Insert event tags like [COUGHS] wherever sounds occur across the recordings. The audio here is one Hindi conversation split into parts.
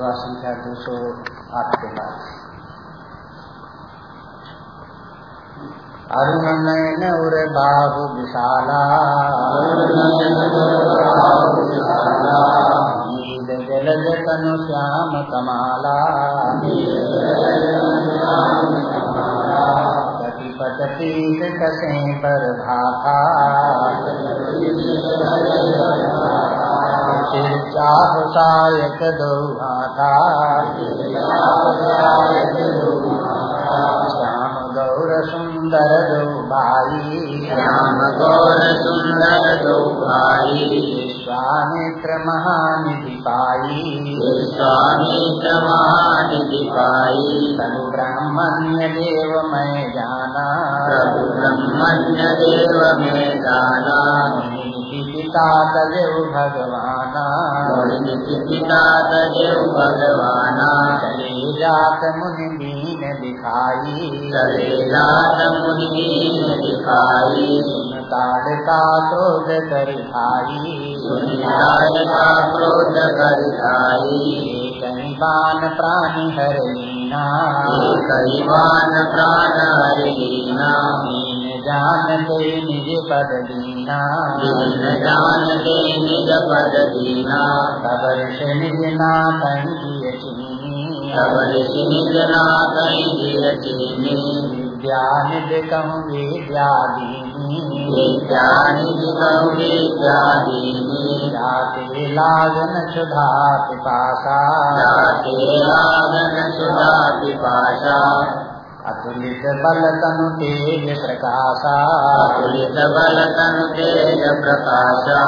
दुआ संख्या दो सौ आठ के बाद अरुण नयन उर बाहु विशाला। जलज तनु श्याम कमाला। कटिपति कसे पर भाखा। चाह सायक दो हाथा श्याम गौर सुंदर दो भाई श्याम गौर सुंदर दो भाई विश्वामित्र महानिधि पाई विश्वामित्र महानिधि पाई तनु ब्राह्मण्य देव मैं जाना ब्रह्मण्य देव में गाना पिता तदेव भगवाना मोहिनी पिता तदेव भगवाना चले जात मुनि दीन दिखाई। चले रात मुनि दिखाई ताड़का क्रोध कर भाई सुनियार का क्रोध कर खाई कहीं बान प्राणी हर लीना। कईवान प्राण हरिना दीन जानते निज पद दीना जानते निज पद दीना खबर से निज ना कहीं चीनी खबर निज ना कहीं दिय चीनी विद्या निज कहूँ विद्या दीनी विज्ञानी विभव विद्यादीनी। जाते लागन सुधा पिपासा जाते लागन सुधा पिपाशा अतुलित बल तनु तेज प्रकाशा अतुलित बल तनु तेज प्रकाशा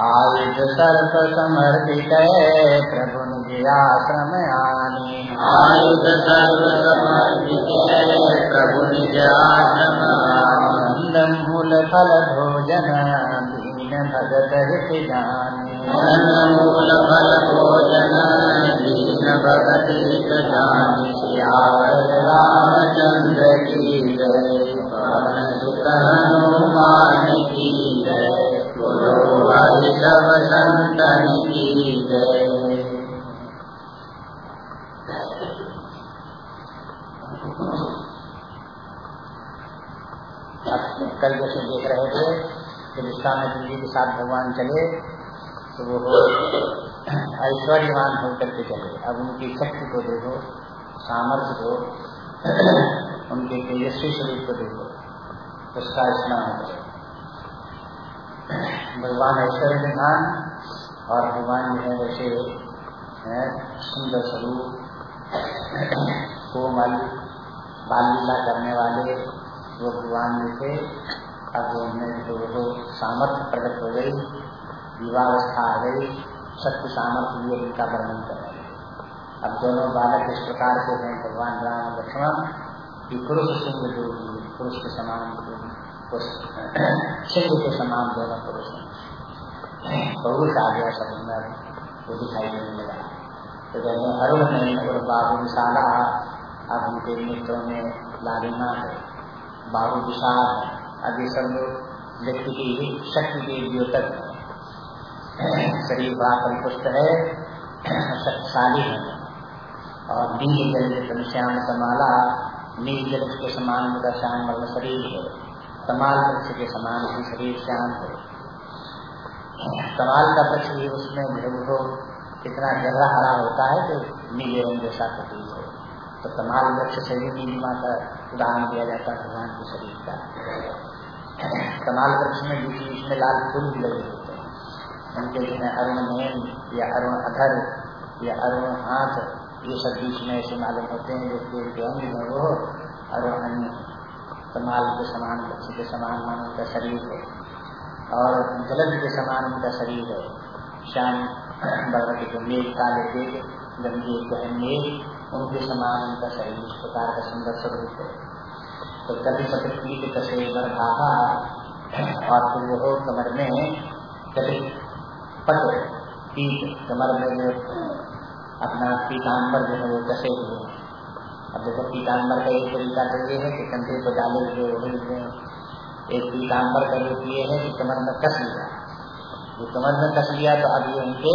आयुध सर्प समर्पित प्रभु आश्रम आने आयुध सर्व समर्पित प्रभु आश्रम आने। नंद मूल फल भोजन भगत हित जाने मूल फल भोजन दीन भगत हित जानी सियावर रामचंद्र की कल जैसे देख रहे थे कि विश्वामित्र जी के साथ भगवान चले तो वो ऐश्वर्यवान होकर के चले। अब उनकी शक्ति को देखो, सामर्थ्य को, उनके तेजस्वी स्वरूप को देखो, उसका स्मरण करो। भगवान ऐश्वर्य निधान और भगवान जो है वैसे सुंदर स्वरूप, कोमल, बाल लीला करने वाले वो भगवान में थे अब उनमें जो वो सामर्थ्य प्रकट हो गई युवावस्था आ गई शक्ति सामर्थ्य लिए उनका वर्णन कर अब दोनों बालक इस प्रकार के हैं, भगवान राम लक्ष्मण, कि पुरुष सिंह जो पुरुष के समान [CLEARS THROAT] सिंह के समान दोनों पुरुष हैं। पुरुष आ गया सब में वो दिखाई देने लगा तो जब अरुण नहीं, और बाबू विशाला अब उनके मित्रों में लालिमा है। बाबू विशाल है अभी सब लोग व्यक्ति की शक्ति के द्योतक शरीर बड़ा परिपुष्ट है, शक्तिशाली है। और नील जल श्याम कमाला नील जल के समान उनका श्याम वर्ण शरीर है। कमाल वृक्ष के समान ही शरीर श्याम है। कमाल का वृक्ष भी उसमें वो इतना गहरा हरा होता है कि नीले रंग जैसा प्रतीत हो। तो कमाल वृक्ष से भी नीलिमा का उदाहरण दिया जाता है भगवान के शरीर का। कमाल वृक्ष में बीच बीच में लाल फूल भी लगे होते हैं। उनके जिसमें अरुण नयन या अरुण अधर या अरुण हाथ, ये सब बीच में ऐसे मालूम होते हैं जो पेड़ के अंग है, वो अरुण अन्य कमाल के समान वृक्ष के समान मान उनका शरीर है। और जलद के समान उनका शरीर है। श्याम बर्व के मेघ काले देख, गंगे गहन मेघ, उनके समान उनका शरीर इस प्रकार का सुंदर स्वरूप है। तो कभी पीठ कसे भागा और फिर वो कमर में कभी पट पीठ कमर में जो अपना पीताम्बर जो है वो कसे हुए। अब देखो पीताम्बर का एक तरीका तो ये है कि कंधे को डाले हुए हुए एक पीताम्बर का रूप ये है कि कमर में कस लिया। जो कमर में कस लिया तो अब ये उनके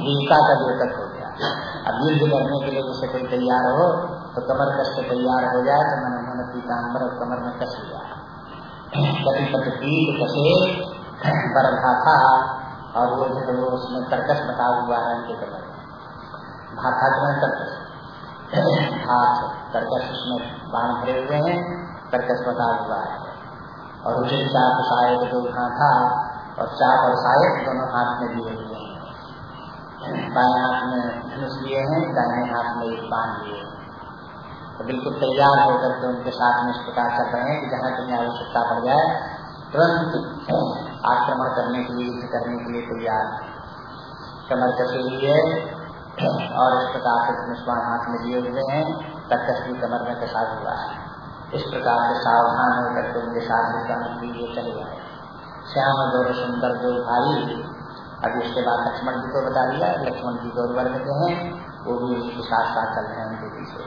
जीविका का द्योतक हो गया। अब युद्ध करने के लिए जैसे कोई तैयार हो तो कमर कस के तैयार हो जाए तो मैंने उन्होंने पीताम्बर और कमर में कस लिया कभी कभी पीठ कसे बरधा था और वो जो वो उसमें कर्कश बता हुआ है उनके कमर में भाथा जो है कर्कश हाथ कर्कश उसमें बाण भरे हुए हैं कर्कश बता हुआ है और उसे चाप सहायक जो था और चाप और सहायक दोनों हाथ में दिए हुए हैं। बाएँ हाथ में धनुष लिए हैं, दाहिने हाथ में एक बाँध लिए तो बिल्कुल तैयार होकर के उनके साथ में इस प्रकार कर रहे हैं कि जहाँ कहीं आवश्यकता पड़ जाए, तुरंत आक्रमण करने के लिए, युद्ध करने के लिए तैयार। कमर कसे हुए और इस प्रकार से धनुष्मान हाथ में लिए हुए हैं तर्कस भी कमर में कसा हुआ है। इस प्रकार से सावधान होकर के उनके साथ में लिए चले गए श्याम दो सुंदर जो भाई, अभी उसके बाद लक्ष्मण जी को बता दिया। लक्ष्मण जी गौर वर्ग के हैं, वो भी उसके साथ साथ चल रहे हैं उनके पीछे।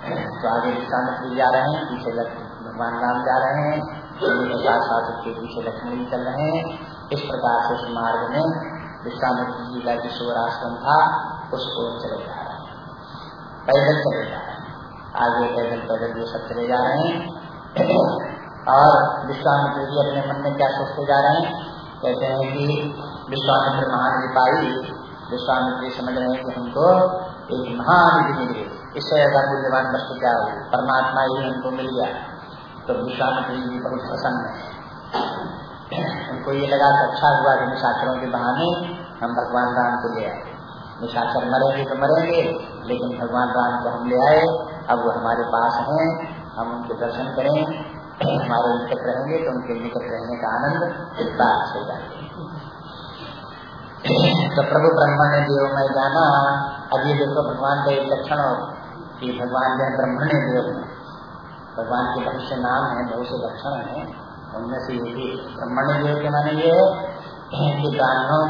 तो आगे विश्वामित्र जा रहे हैं, पीछे भगवान राम जा रहे हैं उनके साथ साथ उसके पीछे लक्ष्मण जी चल रहे हैं। इस प्रकार से उस मार्ग में विश्वामित्र जी का किशोर आश्रम था, उसको चले जा रहे हैं। पैदल चले जा रहे हैं। आगे पैदल पैदल ये सब चले जा रहे हैं। और विश्वामित्र जी अपने मन में क्या सोचते जा रहे हैं? कहते हैं कि विश्वामित्र महान पाई विश्वामित्र समझ रहे हैं कि हमको एक महान विधि मिल। गई इससे ज़्यादा मूल्यवान वस्तु क्या होगी परमात्मा ही हमको मिल गया। तो विश्वामित्र जी बहुत प्रसन्न है। उनको ये लगा कि अच्छा हुआ कि निशाचरों के बहाने हम भगवान राम को ले आए। निशाचर मरेंगे तो मरेंगे, लेकिन भगवान राम को हम ले आए। अब वो हमारे पास हैं, हम उनके दर्शन करें। हमारे निकट रहेंगे तो उनके निकट रहने का आनंद प्राप्त हो जाएगा तो प्रभु ब्रह्मा ने देव में जाना ये देखो, भगवान का एक लक्षण हो कि भगवान जो ब्रह्मण्य देव है, भगवान के बहुत से नाम है, बहुत से लक्षण है, उनमें से ये भी ब्रह्मण्य देव के माने ये है कि ब्राह्मणों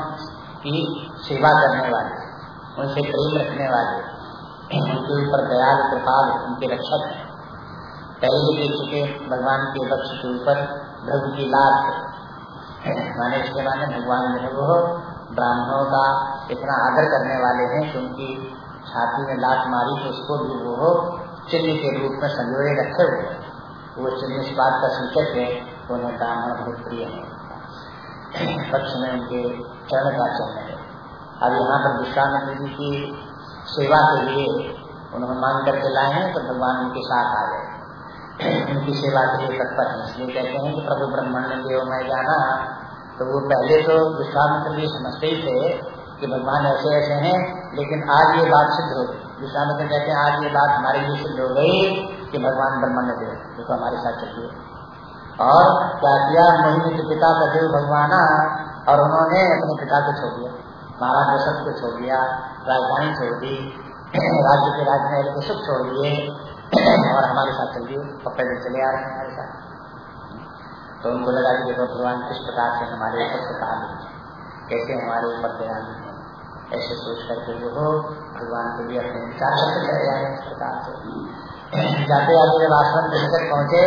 की सेवा करने वाले, उनसे प्रेम रखने वाले, उनके ऊपर दयाल, कृपाल, उनके रक्षक है। पहले देख चुके भगवान के वक्ष के ऊपर ध्रुव की लात माने इसके माने भगवान जो है वो ब्राह्मणों का इतना आदर करने वाले हैं कि उनकी छाती में लात मारी तो उसको भी वो चिन्ह के रूप में संजोए रखे हुए वो चिन्ह इस बात का सूचक है तो उन्हें ब्राह्मण बहुत प्रिय है। पक्ष में उनके चरण का चिन्ह है। अब यहाँ पर विश्वामित्र जी की सेवा के लिए उन्होंने मांग करके लाए हैं तो भगवान उनके साथ आ गए। उनकी सेवा के लिए तत्पर है। इसलिए कहते हैं कि प्रभु ब्रह्मण्य देव में जाना। तो वो पहले तो विश्वामित्र भी समझते ही थे कि भगवान ऐसे ऐसे हैं, लेकिन आज ये बात सिद्ध हो गई। विश्वामित्र कहते हैं, आज ये बात हमारे लिए सिद्ध हो गई कि भगवान ब्रह्मण्य देव देखो हमारे साथ चलिए और क्या किया? मोहिनी के पिता का देव भगवान और उन्होंने अपने पिता को छोड़ दिया। महाराज दशरथ को छोड़ दिया, राजधानी छोड़ दी, [CLEARS THROAT] राज्य के राजमहल को सुख छोड़ दिए, [CLEARS THROAT] और हमारे साथ चल दिए और पैदल चले आ रहे हैं हमारे साथ। तो उनको लगा कि देखो, भगवान किस प्रकार से हमारे ऊपर सतालु कैसे हमारे ऊपर दयालु है। ऐसे सोच करके जो हो, भगवान को भी अपने विचार करके चले जा रहे हैं इस प्रकार से। जाते जाते जब आश्रम के निकट पहुँचे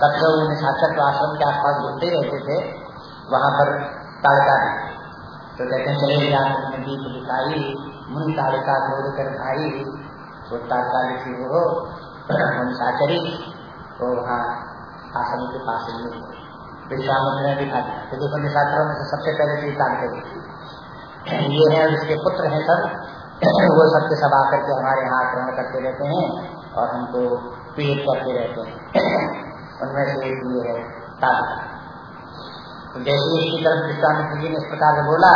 तब तो वो निशाचक आश्रम के आसपास घूमते रहते थे, वहाँ पर ताड़का तो कहते हैं, चले जाते दीप दिखाई मुनि ताड़का छोड़ कर भाई वो तात्कालिक ही वो वंशाचरी तो वहाँ आश्रम के पास ही विश्वामित्र ने दिखा दिया तो देखो, निशाचरों में से सबसे पहले चीज़ काट गई ये है इसके पुत्र हैं सब। [CLEARS THROAT] वो सबके सब आकर के हमारे यहाँ आक्रमण करते रहते हैं और हमको पीड़ित करते रहते हैं। [CLEARS THROAT] उनमें से एक ये है तालिका तो जैसे इसकी तरफ़ विश्वामित्र जी ने इस प्रकार से बोला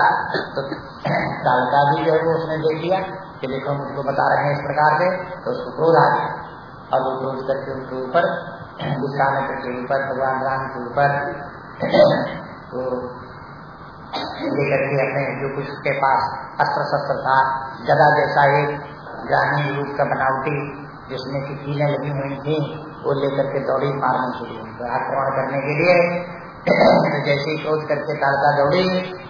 तो [CLEARS THROAT] तालिका भी जो है वो उसने देख लिया कि देखो मुझको बता रहे हैं इस प्रकार से तो उसको क्रोध आ गया। और वो क्रोध करके उनके ऊपर विश्वामित्र के ऊपर, भगवान राम के ऊपर तो लेकर के अपने जो कुछ उसके पास अस्त्र शस्त्र था गदा जैसा एक ग्रामीण रूप का बनावटी, जिसमें की कीलें लगी हुई थी, वो लेकर के दौड़ी मारने के लिए। तो आक्रमण करने के लिए तो [CLEARS THROAT] जैसे ही क्रोध करके तालका दौड़ी,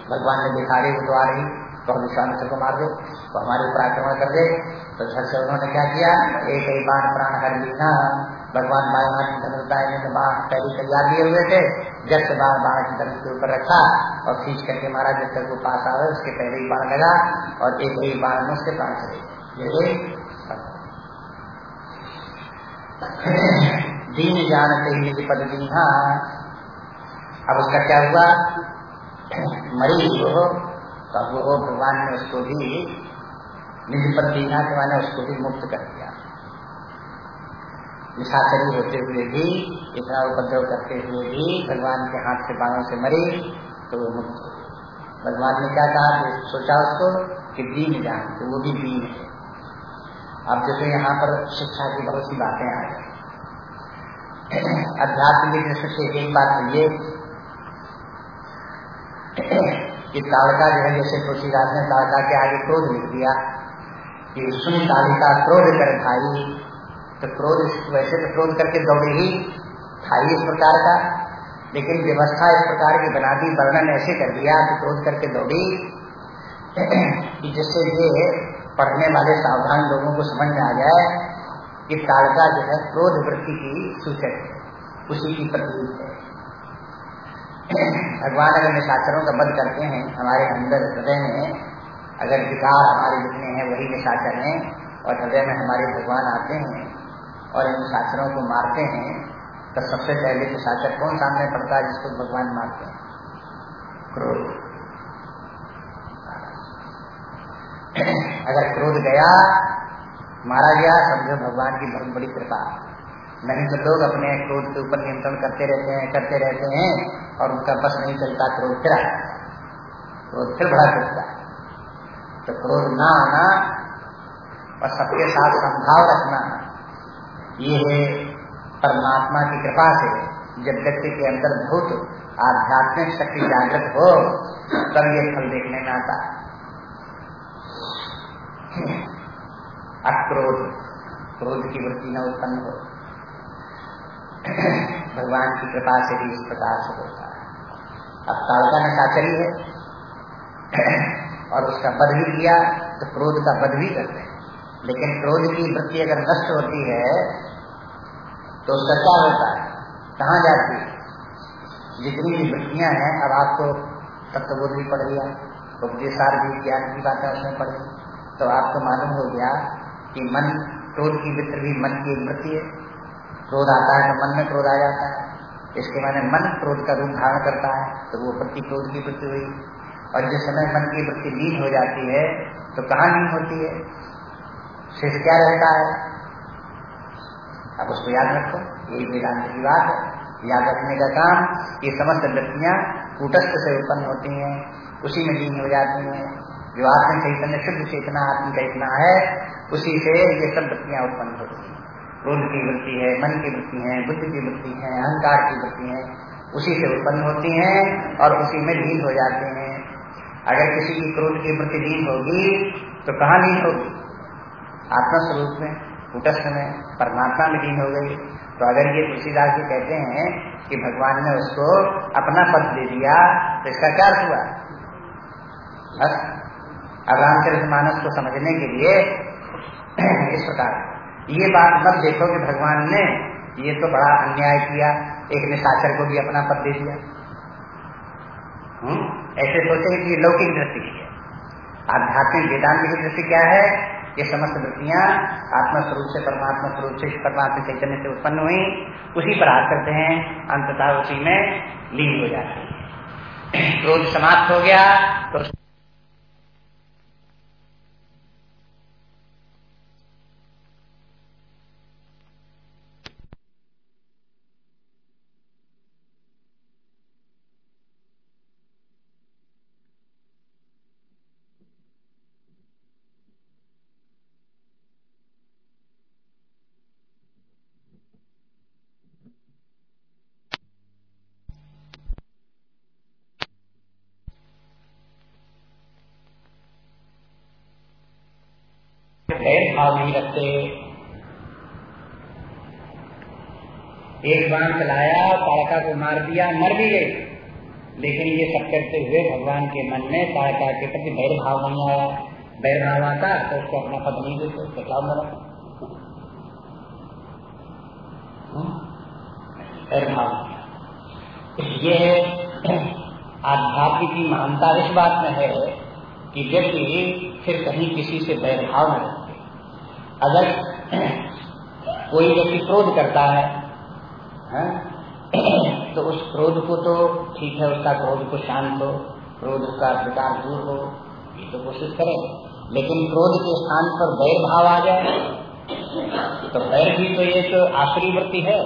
भगवान ने दिखा रही तो आ रही तो हम विश्वामित्र को मार दो तो हमारे ऊपर आक्रमण कर दे। तो झट से उन्होंने क्या किया? एक ही बाण प्राण हर लीना, भगवान बारह की धनुष दायने में बाढ़ पहले तैयार दिए हुए थे जब से बाढ़ बाढ़ की धनुष के ऊपर रखा और खींच करके मारा, जब तक वो पास आवे, उसके पहले ही बाढ़ लगा और एक ही बाढ़ में उसके प्राण चले दीन जानते ही निधि पद दीहा अब उसका क्या हुआ? मरी वो, तब वो भगवान ने उसको भी निधि पद दीना के माने उसको भी मुक्त कर दिया। निशाचरी होते हुए भी, इतना उपद्रव करते हुए भी भगवान के हाथ से बाणों से मरी तो वो मुक्त हो भगवान ने क्या कहा? कि सोचा उसको कि दीन जान तो वो भी दीन है। अब जैसे यहाँ पर शिक्षा की बहुत सी बातें आ गई अध्यात्म की दृष्टि से एक बात तो ये कि ताड़का जो है, जैसे तुलसीदास ने ताड़का के आगे क्रोध लिख दिया कि सुन तालिका क्रोध कर भाई तो क्रोध वैसे तो क्रोध करके दौड़े ही था ही इस प्रकार का, लेकिन व्यवस्था इस प्रकार की बना दी, वर्णन ऐसे कर दिया कि क्रोध करके दौड़ी कि जिससे ये पढ़ने वाले सावधान लोगों को समझ में आ जाए कि ताड़का जो है, क्रोध वृत्ति की सूचक है, उसी की प्रतीक है। भगवान अगर निशाचरों का बध करते हैं, हमारे अंदर हृदय में, अगर विकार हमारे जितने हैं, वही निशाचर हैं, और हृदय में हमारे भगवान आते हैं और इन शासनों को मारते हैं तो सबसे पहले तो शासक कौन सामने पड़ता है जिसको भगवान मारते हैं? क्रोध। [CLEARS THROAT] अगर क्रोध गया, मारा गया समझो भगवान की बहुत बड़ी कृपा। नहीं तो लोग अपने क्रोध के ऊपर नियंत्रण करते रहते हैं, करते रहते हैं, और उनका बस नहीं चलता क्रोध फिर क्रोध फिर बड़ा करता है। तो क्रोध ना आना और सबके साथ संभाव रखना। ये है परमात्मा की कृपा से जब व्यक्ति के अंदर भूत आध्यात्मिक शक्ति जागृत हो, तब ये फल देखने में आता अक्रोध क्रोध की वृत्ति न उत्पन्न हो। भगवान की कृपा से भी इस प्रकार से होता है। अब तालका ने साचरी है, और उसका बध भी किया तो क्रोध का बध भी करते हैं। लेकिन क्रोध की वृत्ति अगर नष्ट होती है तो उसका क्या होता है? कहाँ जाती है? जितनी भी वृत्तियाँ हैं, अब आपको तत्वबोध भी पढ़ लिया, उपदेशार भी, ज्ञान की बातें उसमें पढ़ ली तो आपको मालूम हो गया कि मन, क्रोध की वित्र भी मन की एक वृत्ति है। क्रोध आता है तो मन में क्रोध आ जाता है। इसके माने मन क्रोध का रूप धारण करता है तो वो वृत्ति क्रोध की वृत्ति हुई। और जिस समय मन की वृत्ति लीन हो जाती है तो कहाँ लीन होती है? शेष क्या रहता है? अब उसको याद रखो, यही वेदांत की बात है। याद रखने का काम, ये समस्त वृत्तियाँ कूटस्थ से उत्पन्न होती हैं, उसी में लीन हो जाती हैं। जो आत्म चैतन्य शुद्ध चेतना आत्म चेतना है, उसी से ये सब वृत्तियाँ उत्पन्न होती हैं। क्रोध की वृत्ति है, मन की वृत्ति है, बुद्धि की वृत्ति है, अहंकार की वृत्ति है, उसी से उत्पन्न होती हैं और उसी में लीन हो जाते हैं। अगर किसी की क्रोध की वृत्ति लीन होगी तो कहाँ लीन होगी? आत्मा स्वरूप में, कुटस्थ में परमात्मा में लीन हो गई तो अगर ये तुलसीदास जी कहते हैं कि भगवान ने उसको अपना पद दे दिया तो इसका क्या हुआ? बस, अब रामचरित मानस को समझने के लिए [CLEARS THROAT] इस प्रकार। ये बात मत देखो कि भगवान ने ये तो बड़ा अन्याय किया, एक निशाचर को भी अपना पद दे दिया। हम्म ऐसे सोचे कि लौकिक दृष्टि की है। आध्यात्मिक वेदांत की दृष्टि क्या है? ये समस्त वृत्तियाँ आत्मा स्वरूप से परमात्मा स्वरूप से परमात्मा चैतन्य से उत्पन्न हुई, उसी पर आ करते हैं, अंततः उसी में लीन हो जाते हैं। [CLEARS THROAT] क्रोध समाप्त हो गया तो बैर भाव नहीं रखते एक बाण चलाया तारका को मार दिया मर भी गए। लेकिन ये सब करते हुए भगवान के मन में तारका के प्रति बैर भाव नहीं आया। बैर भाव आता तो उसको अपना पद नहीं देते क्या मरा। भाव। ये आध्यात्म की महानता इस बात में है कि व्यक्ति फिर कहीं किसी से बैरभाव न रखते। अगर कोई व्यक्ति क्रोध करता है, है? [COUGHS] तो उस क्रोध को तो ठीक है, उसका क्रोध को शांत हो, क्रोध का विकार दूर हो, ये तो कोशिश करें। लेकिन क्रोध के स्थान पर वैर भाव आ जाए तो वैर भी तो एक तो आखिरी वृत्ति है।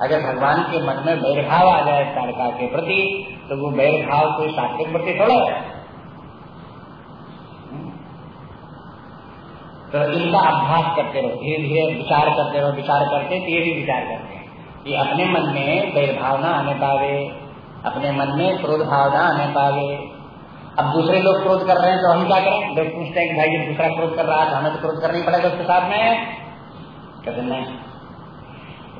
अगर भगवान के मन में बैरभाव आ जाए तारका के प्रति तो वो बैरभाव कोई सात्विक वृत्ति थोड़ा है। तो इनका अभ्यास करते रहो धीरे धीरे विचार करते रहो, विचार करते तो ये भी विचार करते कि अपने मन में बैरभावना आने पावे, अपने मन में क्रोध भावना आने पावे। अब दूसरे लोग क्रोध कर रहे हैं तो हम क्या करें? लोग पूछते हैं कि भाई, जब दूसरा क्रोध कर रहा है तो हमें तो क्रोध करना ही पड़ेगा उसके साथ में। कहते, नहीं।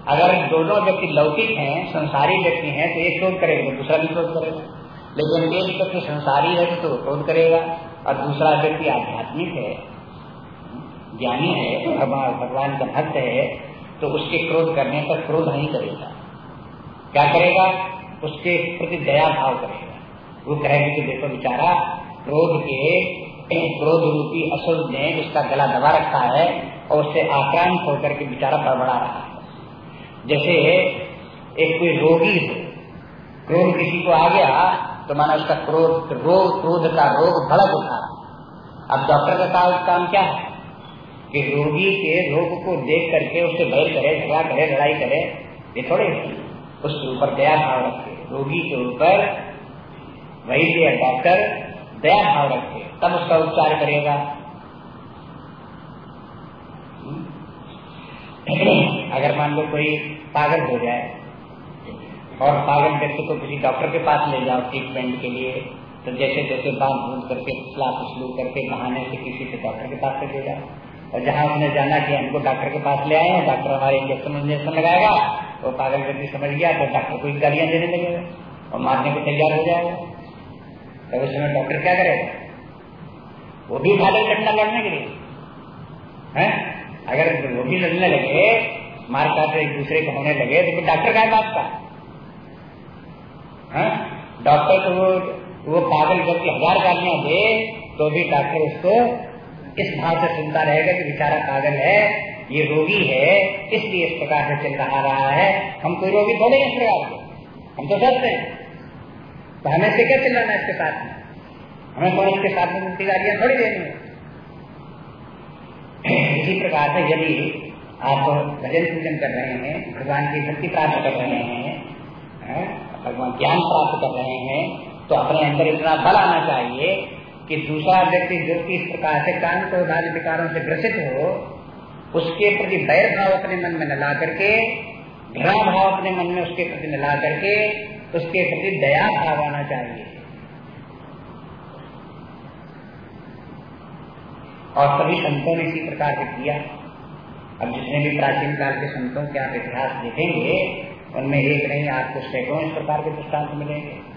अगर दोनों व्यक्ति लौकिक हैं, संसारी व्यक्ति हैं तो एक क्रोध करेगा तो दूसरा भी क्रोध करेगा। लेकिन एक व्यक्ति संसारी है तो क्रोध करेगा। और दूसरा व्यक्ति आध्यात्मिक है, ज्ञानी है भगवान का भक्त है तो उसके क्रोध करने पर क्रोध नहीं करेगा। क्या करेगा? उसके प्रति दया भाव करेगा। वो कहेगा कि देखो बेचारा, क्रोध के, क्रोध रूपी असुर ने उसका गला दबा रखा है और उससे आक्रांत होकर के बेचारा बड़बड़ा रहा है। जैसे एक कोई रोगी हो, क्रोध किसी को आ गया तो माना उसका क्रोध रोग क्रोध का रोग भड़क उठा। अब डॉक्टर का काम क्या है? कि रोगी के रोग को देख करके उससे बैर करे, झगड़ा करे, लड़ाई करे, ये थोड़े उसके ऊपर दया भाव रखे। रोगी के ऊपर वही डॉक्टर दया भाव रखे। तब उसका उपचार करेगा। अगर मान लो कोई पागल हो जाए और पागल व्यक्ति को किसी डॉक्टर के पास ले जाओ ट्रीटमेंट के लिए तो जैसे जैसे बाँध बूंद करके फसला फसलू करके, बहाने से किसी से डॉक्टर के पास ले जाओ। और जहाँ उसने जाना कि हमको डॉक्टर के पास ले आए हैं, डॉक्टर हमारे इंजेक्शन इंजेक्शन लगाएगा, वो पागल व्यक्ति समझ गया तो डॉक्टर को गालियाँ देने लगेगा और मारने को तैयार हो जाएगा। तो उस समय डॉक्टर क्या करेगा? वो भी भाले लड़ना लड़ने के लिए। है? अगर वो भी लड़ने लगे, मार काट एक दूसरे को होने लगे तो डॉक्टर का बात का। डॉक्टर तो वो वो पागल व्यक्ति हज़ार गालियाँ दे तो भी डॉक्टर उसको इस भाव से सुनता रहेगा कि बेचारा पागल है, ये रोगी है, इसलिए इस प्रकार से चल रहा रहा है। हम कोई रोगी थोड़े इस प्रकार के हम तो सच हैं। तो हमें से क्या चिल्लाना इसके साथ में? हमें कौन इसके साथ में मुक्ति गाड़ियाँ थोड़ी देनी है? इसी प्रकार से यदि आप भजन पूजन कर रहे हैं, भगवान की भक्ति प्राप्त कर रहे हैं भगवान ज्ञान प्राप्त कर रहे हैं तो अपने अंदर इतना बल आना चाहिए कि दूसरा व्यक्ति जो कि इस प्रकार से कान को आदि विकारों से ग्रसित हो, उसके प्रति बैर भाव अपने मन में न ला करके, घृणा भाव अपने मन में उसके प्रति न ला करके, उसके प्रति दया भाव आना चाहिए। और सभी संतों ने इसी प्रकार से किया। अब जितने भी प्राचीन काल के संतों के आप इतिहास देखेंगे, उनमें एक नहीं आपको सैकड़ों इस प्रकार के दृष्टांत मिलेंगे।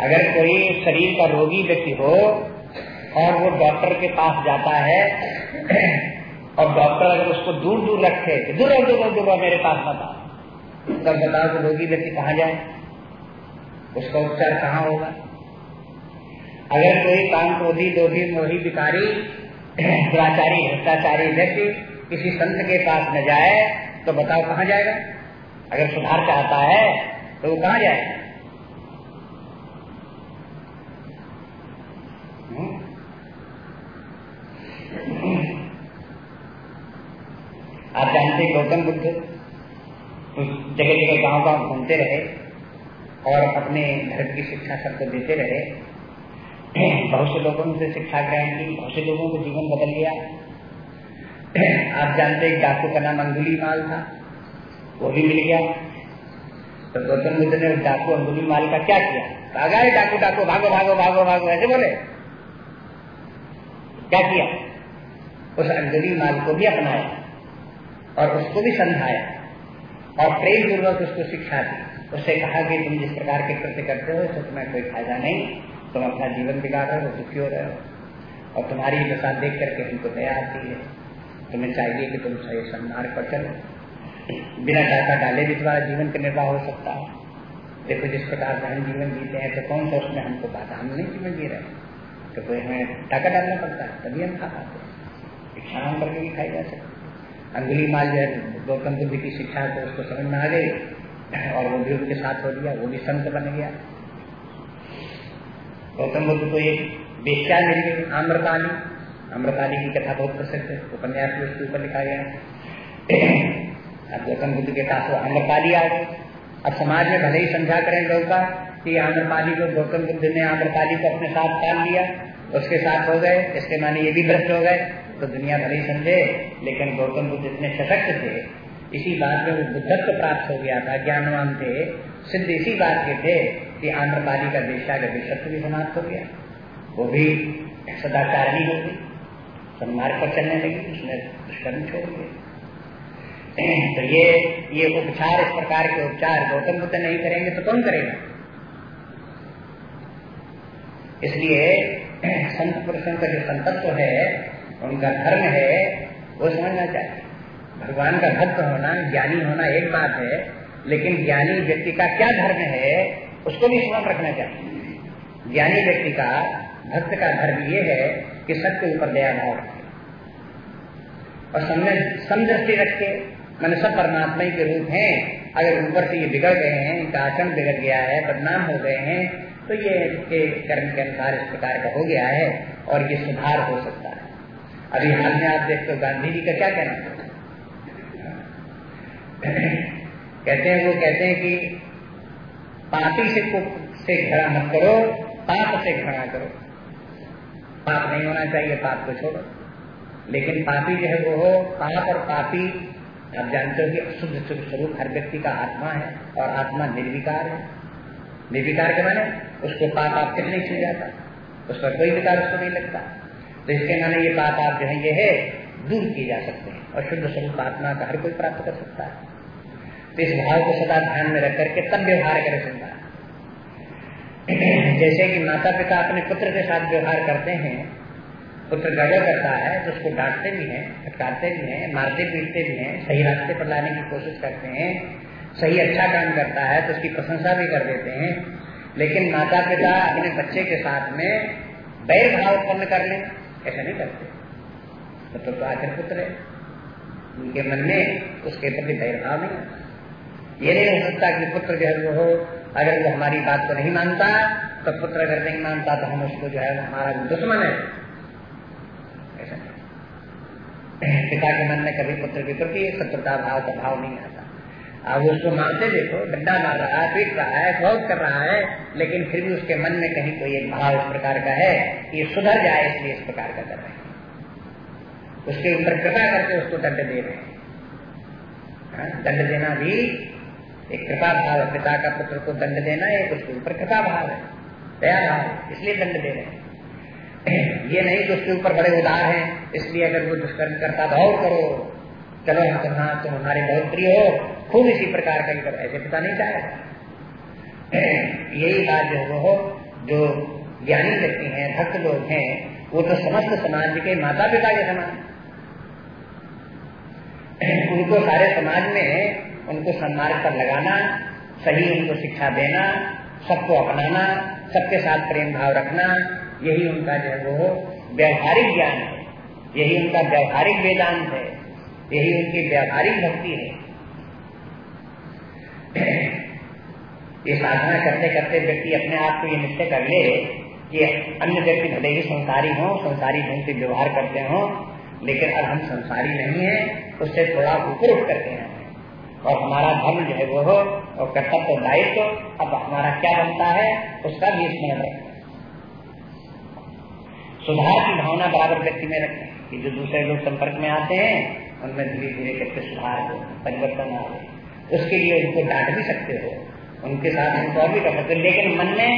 अगर कोई शरीर का रोगी व्यक्ति हो और वो डॉक्टर के पास जाता है, और डॉक्टर अगर उसको दूर दूर रखे दूर दूर दूर मेरे पास बता तब बताओ कि रोगी व्यक्ति कहाँ जाए? उसका उपचार कहाँ होगा? अगर कोई काम क्रोधी लोभी मोही विकारी दुराचारी, भ्रष्टाचारी व्यक्ति किसी संत के पास न जाए तो बताओ कहाँ जाएगा? अगर सुधार चाहता है तो वो कहाँ जाएगा? आप जानते गौतम बुद्ध जगह जगह गाँव गाँव घूमते रहे और अपने धर्म की शिक्षा सबको देते रहे। बहुत से लोगों से शिक्षा ग्रहण की, बहुत से लोगों को जीवन बदल गया। आप जानते डाकू का नाम अंगुली माल था, वो भी मिल गया। तो गौतम बुद्ध ने डाकू अंगुली माल का क्या किया? भागा डाकू डाकू, भागो भागो भागो भागो, ऐसे बोले। क्या किया? उस अंजलि माल को भी अपनाया। और उसको भी समझाया। और प्रेम पूर्वक उसको शिक्षा दी। उससे कहा कि तुम जिस प्रकार के कृत्य करते हो, इससे तुम्हें कोई फ़ायदा नहीं। तुम अपना जीवन बिगाड़ रहे हो दुखी हो रहे हो। और तुम्हारी दशा देख करके तुमको दया आती है। तुम्हें चाहिए कि तुम सही सन्मार्ग पर चलो। बिना टाका डाले भी तुम्हारा जीवन का निर्वाह हो सकता है। देखो, जिस प्रकार से हम जीवन जीते हैं तो कौन सा उसमें हमको बाधा? हम नहीं जीवन जी रहे। तो कोई हमें टाका डालना पड़ता है, तभी हम खा पाते हैं। इच्छा हम करके भी खाई जा सकते अंगुली माल जो गौतम बुद्ध की शिक्षा तो उसको समझ में आ गई। और वो भी उनके साथ हो गया, वो भी संत बन गया। गौतम बुद्ध को एक बेचा मिल गई, आम्रपाली। आम्रपाली की कथा बहुत प्रसिद्ध है, उपन्यास भी उसके ऊपर लिखा गया अब गौतम बुद्ध के पास वो आम्रपाली आ गई। अब समाज में भले ही समझा करें लोग का कि आम्रपाली को गौतम बुद्ध ने आम्रपाली को अपने साथ पाल लिया, उसके साथ हो गए, इसके माने ये भी भ्रष्ट हो गए। तो दुनिया ही समझे, लेकिन गौतम बुद्ध इतने सशक्त थे। इसी बात में वो बुद्धत्व प्राप्त हो गया था, ज्ञानवान थे। सिद्ध इसी बात के थे कि आम्रपाली का देशा का विषत्व भी समाप्त हो गया। वो भी सदाचारणी हो गई। सन्मार्ग पर चलने लगी, उसने दुष्कर्म छोड़ दिया। [CLEARS THROAT] तो ये ये उपचार, इस प्रकार के उपचार गौतम बुद्ध नहीं करेंगे तो कौन करेगा? इसलिए [CLEARS THROAT] संत पुरुषों का जो संतत्व है उनका धर्म है, वो समझना चाहिए। भगवान का भक्त होना, ज्ञानी होना एक बात है, लेकिन ज्ञानी व्यक्ति का क्या धर्म है, उसको भी स्मरण रखना चाहिए। ज्ञानी व्यक्ति का, भक्त का धर्म ये है कि सबके ऊपर दया भाव रखे। और समझ समदृष्टि रखे, मैंने सब परमात्मा के रूप हैं, अगर ऊपर से ये बिगड़ गए हैं, इनका आचरण बिगड़ गया है, बदनाम हो गए हैं तो ये कर्म के अनुसार इस प्रकार का हो गया है, और ये सुधार हो सकता है। अभी हाल में आप देखते हो गांधी जी का क्या कहना? कहते हैं, वो कहते हैं कि पापी से को से घड़ा मत करो, पाप से घड़ा करो। पाप नहीं होना चाहिए, पाप को छोड़ो। लेकिन पापी जो है वो हो, पाप और पापी, आप जानते हो कि अशुद्ध शुद्ध स्वरूप हर व्यक्ति का आत्मा है और आत्मा निर्विकार है। निर्विकार के माने, उसको पाप आप कितने छू जाता। उसका कोई विकार उसको नहीं लगता। तो इसके माने ये पाप आप जो है, ये है, दूर किए जा सकते हैं और शुद्ध स्वरूप आत्मा का हर कोई प्राप्त कर सकता है। तो इस भाव को सदा ध्यान में रख करके तब व्यवहार करे सकता है जैसे कि माता पिता अपने पुत्र के साथ व्यवहार करते हैं, पुत्र गड़बड़ करता है तो उसको डांटते भी हैं, फटकारते भी हैं, मारते पीटते भी हैं, सही रास्ते पर लाने की कोशिश करते हैं, सही अच्छा काम करता है तो उसकी प्रशंसा भी कर देते हैं। लेकिन माता पिता अपने बच्चे के साथ में बैर भाव उत्पन्न कर ले। ऐसा नहीं करते। तो, तो, तो आखिर पुत्र है। उनके मन में उसके प्रति बैर भाव नहीं आता ये नहीं हो सकता कि पुत्र जो है वो हो अगर वो हमारी बात को नहीं मानता तो पुत्र अगर नहीं मानता तो हम उसको जो है हमारा दुश्मन है। ऐसा पिता के मन में कभी पुत्र के प्रति शत्रुता भाव का भाव नहीं आता। अब उसको मारते देखो डंडा मार रहा है पीट रहा है बहुत कर रहा है लेकिन फिर भी उसके मन में कहीं कोई एक भाव इस प्रकार का है कि सुधर जाए इसलिए इस प्रकार का कर रहे हैं। उसके ऊपर कृपा करके उसको दंड दे रहे हैं। हाँ, दंड देना भी एक कृपा भाव है। पिता का पुत्र को दंड देना एक उसके ऊपर कृपा भाव है दया भाव इसलिए दंड दे रहे हैं। [CLEARS THROAT] ये नहीं कि उसके ऊपर बड़े उदार हैं इसलिए अगर वो दुष्कर्म करता तो और करो। चलो हम तो हाँ तुम हमारे बहुत प्रिय हो। खूब इसी प्रकार का करो ऐसे पता नहीं चाहे। [CLEARS THROAT] यही बात जो वो जो ज्ञानी व्यक्ति हैं, भक्त लोग हैं, वो तो समस्त समाज के माता पिता के समान [CLEARS THROAT] उनको सारे समाज में उनको सन्मार्ग पर लगाना, सही उनको शिक्षा देना, सबको अपनाना, सबके साथ प्रेम भाव रखना, यही उनका जो है वो व्यवहारिक ज्ञान है। यही उनका व्यवहारिक वेदांत है। यही उनकी व्यावहारिक भक्ति है। ये साधना करते करते व्यक्ति अपने आप को ये निश्चय कर ले कि अन्य व्यक्ति भले ही संसारी हो, संसारी ढंग से व्यवहार करते हो, लेकिन अब हम संसारी नहीं है, उससे थोड़ा ऊपर उठ करके हैं। और हमारा धर्म जो है वो हो, और कर्तव्य दायित्व तो अब हमारा क्या बनता है, उसका भी स्मरण रखें। सुधार की भावना बराबर व्यक्ति में रखें, कि जो दूसरे लोग संपर्क में आते हैं उनमें धीरे धीरे करके सुधार हो परिवर्तन आ उसके लिए उनको डांट भी सकते हो। उनके साथ उनको और भी कर सकते लेकिन मन में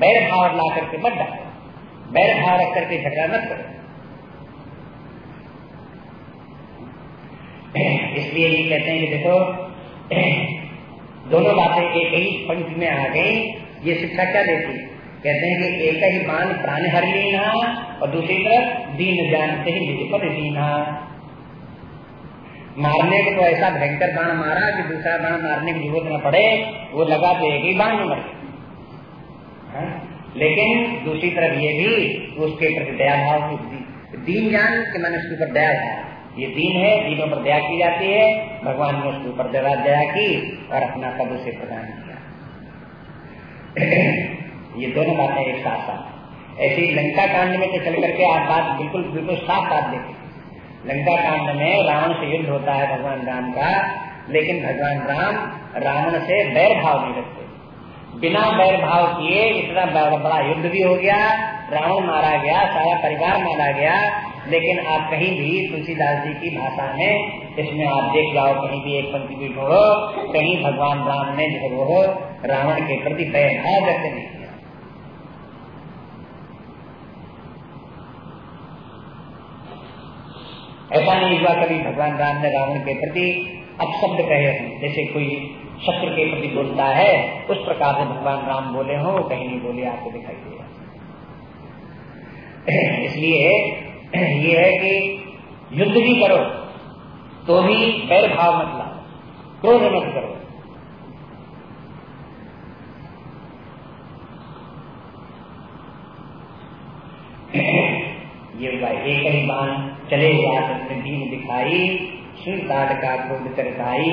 बैर भाव ला करके मत डालो बैर भाव रख करके झगड़ा मत करो। इसलिए ये कहते हैं कि देखो, दोनों बातें एक ही पंक्ति में आ गई। ये शिक्षा क्या देती कहते हैं कि एक ही बाण प्राण हर लीना और दूसरी तरफ़ दीन जानते ही निज पर मारने के तो ऐसा भयंकर बाण मारा कि दूसरा बाण मारने की ज़रूरत न पड़े, वो लगा तो एक ही बाण मर। हाँ? लेकिन दूसरी तरफ़ ये भी उसके प्रति दया भाव दीन जान के मन उसके ऊपर दया भाव ये दीन है, दीनों पर दया की जाती है, भगवान ने उसके ऊपर दया दया की और अपना पद उसे प्रदान किया। ये दोनों बातें एक साथ साथ। ऐसे लंका कांड में तो चल करके आप बात बिल्कुल बिल्कुल साफ़ बात देखें लंका कांड में रावण से युद्ध होता है भगवान राम का, लेकिन भगवान राम रावण से बैर भाव नहीं रखते। बिना बैर भाव किए इतना बड़ा युद्ध भी हो गया, रावण मारा गया, सारा परिवार मारा गया, लेकिन आप कहीं भी तुलसीदास जी की भाषा में इसमें आप देख जाओ, कहीं भी एक पंक्ति भी कहीं भगवान राम ने जो रावण के प्रति बैर भाव व्यक्त नहीं। ऐसा नहीं हुआ कभी भगवान राम ने रावण के प्रति अपशब्द कहे हैं। जैसे कोई शत्रु के प्रति बोलता है, उस प्रकार से भगवान राम बोले हो, कहीं नहीं बोले आपको दिखाई दे [CLEARS THROAT] इसलिए [CLEARS THROAT] ये है कि युद्ध भी करो तो भी बैर भाव मत लाओ, क्रोध मत करो। [CLEARS THROAT] ये एक ही बाण चले दिखाई सुन ताड़का क्रोध करताई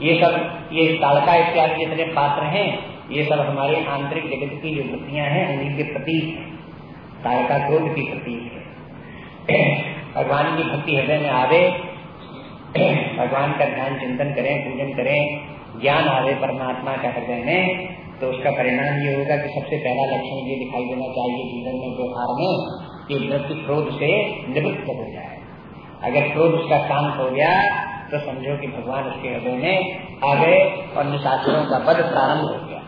ये सब, ये ताड़का इत्यादि जितने पात्र हैं, ये सब हमारे आंतरिक जगत की जो वृत्तियाँ हैं, उन्हीं के प्रतीक है। ताड़का क्रोध की प्रतीक है। भगवान की भक्ति हृदय में आवे, भगवान का ध्यान चिंतन करें, पूजन करें, ज्ञान आवे परमात्मा का हृदय में तो उसका परिणाम ये होगा कि सबसे पहला लक्षण ये दिखाई देना चाहिए जीवन में, व्यवहार में, कि व्यक्ति क्रोध से निवृत्त हो जाए। अगर क्रोध उसका शांत हो गया तो समझो कि भगवान उसके हृदय में आ गए और निशाचरों का पद प्रारंभ हो गया।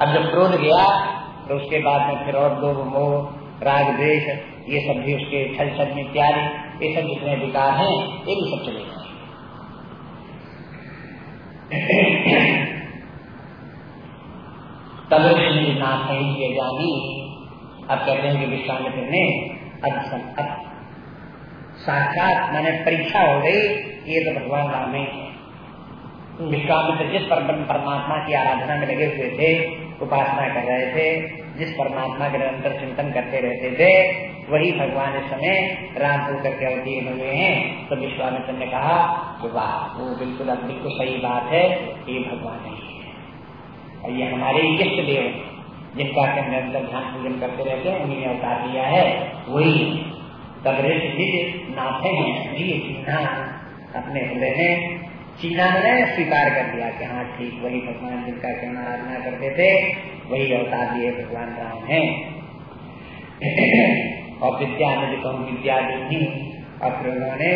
अब जब क्रोध गया तो उसके बाद में फिर और दो मोह, राग, द्वेष, ये सब भी उसके छल छल में प्यारे, ये सब जितने विकार हैं, ये भी सब चले गए। [CLEARS THROAT] तब नाथ नहीं जानी अब कहते हैं कि विश्वामित्र ने अब साक्षात मैंने परीक्षा हो गई, ये तो भगवान राम ही विश्वामित्र जिस पर परमात्मा की आराधना में लगे हुए थे, उपासना कर रहे थे, जिस परमात्मा के निरंतर चिंतन करते रहते थे, वही भगवान इस समय राम होकर के अवतीर्ण हुए हैं। तो विश्वामित्र ने कहा कि वाह, वो बिल्कुल अब बिल्कुल सही बात है ये भगवान नहीं है। और ये हमारे इष्ट देव है, जिनका निरंतर ध्यान पूजन करते रहते हैं, उन्हीं ने अवतार दिया है, वही तब नाथे जी चीना अपने हृदय में चीना ने स्वीकार कर दिया कि हाँ ठीक, वही भगवान जिनका के आराधना करते थे, वही अवतार दिए भगवान राम है। और विद्या ने जो विद्या दी और उन्होंने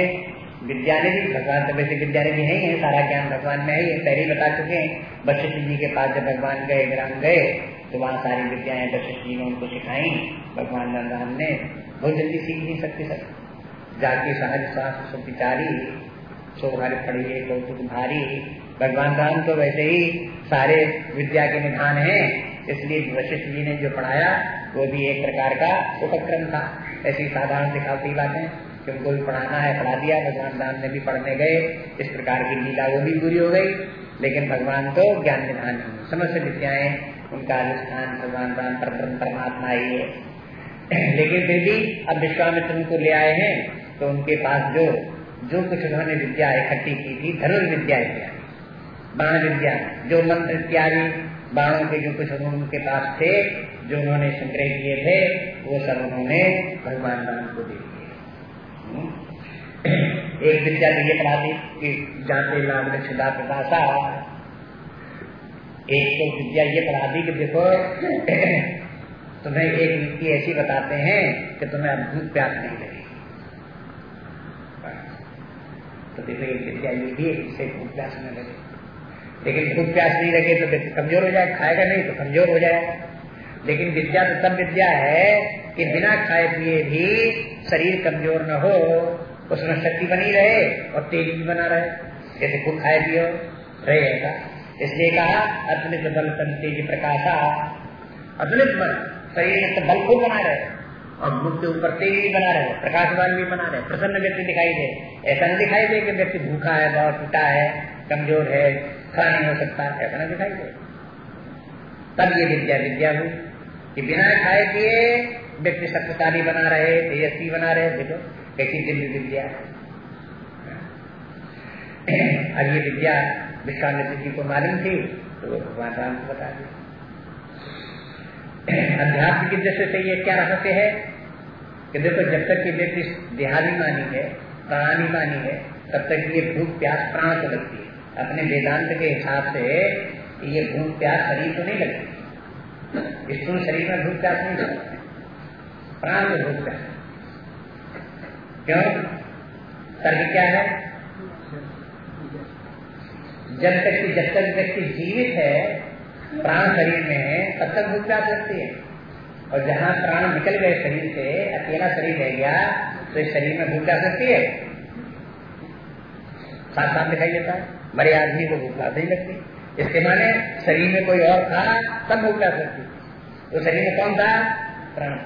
विद्यानिधि भगवान तो वैसे विद्यानिधि है ही है, सारा ज्ञान भगवान में ही पहले बता चुके हैं। वशिष्ठ जी के पास जब भगवान गए ग्राम गए तो वहाँ सारी विद्याएँ वशिष्ठ जी ने उनको सिखाई। भगवान राम ने बहुत जल्दी सीख नहीं सकते सब। जाके सहज सुचारी सोहर पढ़िए कौतुक भारी। भगवान राम तो वैसे ही सारे विद्या के निधान हैं, इसलिए वशिष्ठ जी ने जो पढ़ाया, वो भी एक प्रकार का उपक्रम था। ऐसी साधारण सिखावती बातें कि उनको भी पढ़ाना है, पढ़ा दिया। भगवान राम ने भी पढ़ने गए। इस प्रकार की लीला वो भी पूरी हो गई। लेकिन भगवान तो ज्ञान निधान समस्त विद्याएँ उनका अधिष्ठान भगवान राम पर परमात्मा ही। है [CLEARS THROAT] लेकिन फिर भी अब विश्वामित्र उनको ले आए हैं तो उनके पास जो जो कुछ उन्होंने विद्या इकट्ठी की थी धनुर्विद्या बाण विद्या जो मंत्र इत्यादि, बाणों के जो कुछ उनके पास थे, जो उन्होंने संग्रह किए थे, वो सब उन्होंने भगवान राम को दे दिए। हम्म। [CLEARS THROAT] एक विद्या ये पढ़ा दी कि जाते लाभ प्रकाशा एक तो विद्या ये पढ़ा दी कि देखो, [COUGHS] तुम्हें एक नीति ऐसी बताते हैं कि तुम्हें अब प्यास नहीं लगेगी। तो देखो एक विद्या ये भी है भूख प्यास न लगे। लेकिन भूख प्यास नहीं लगे तो व्यक्ति कमज़ोर हो जाए, खाएगा नहीं तो कमज़ोर हो जाए। लेकिन विद्या तो तब विद्या है कि बिना खाए पिए भी शरीर कमज़ोर न हो, उसमें शक्ति बनी रहे और तेज भी बना रहे। जैसे खूब खाए पियो रहेगा इसलिए कहा अतुलित बल तेज प्रकाशा। अतुलित बल, शरीर तो बल खूब बना रहे और मुख के ऊपर तेज भी बना रहे प्रकाशवान भी बना रहे प्रसन्न व्यक्ति दिखाई दे। ऐसा नहीं दिखाई दे कि व्यक्ति भूखा है, बहुत पिटा है, कमज़ोर है, खड़ा नहीं हो सकता, ऐसा नहीं दिखाई दे। तब ये विद्या विद्या हुई कि बिना खाए पिए व्यक्ति शक्तिशाली बना रहे, तेजस्वी बना रहे, देखो कैसी दिव्य विद्या। अब ये विद्या विश्वामित्र जी को मालूम थी तो वो भगवान राम को बता दी अध्यात्म की दृष्टि से ये क्या रहस्य है? कि देखो, जब तक की व्यक्ति देहानी मानी है, प्राणी मानी है, तब तक ये भूख प्यास प्राण को लगती है। अपने वेदांत के हिसाब से ये भूख प्यास शरीर को नहीं लगती। स्थूल शरीर में भूख प्यास नहीं लगती। प्राण को भूख प्यास। क्यों? तर्क क्या है? जब तक कि जब तक व्यक्ति जीवित है, प्राण शरीर में है, तब तक भूख प्यास लगती है। और जहाँ प्राण निकल गए शरीर से, अकेला शरीर रह गया तो इस शरीर में भूख प्यास लगती है। साथ साथ दिखाई देता है बड़े आदमी को भूख प्यास नहीं लगती। इसके माने शरीर में कोई और था, तब भूख प्यास लगती। तो शरीर में कौन था? प्राण।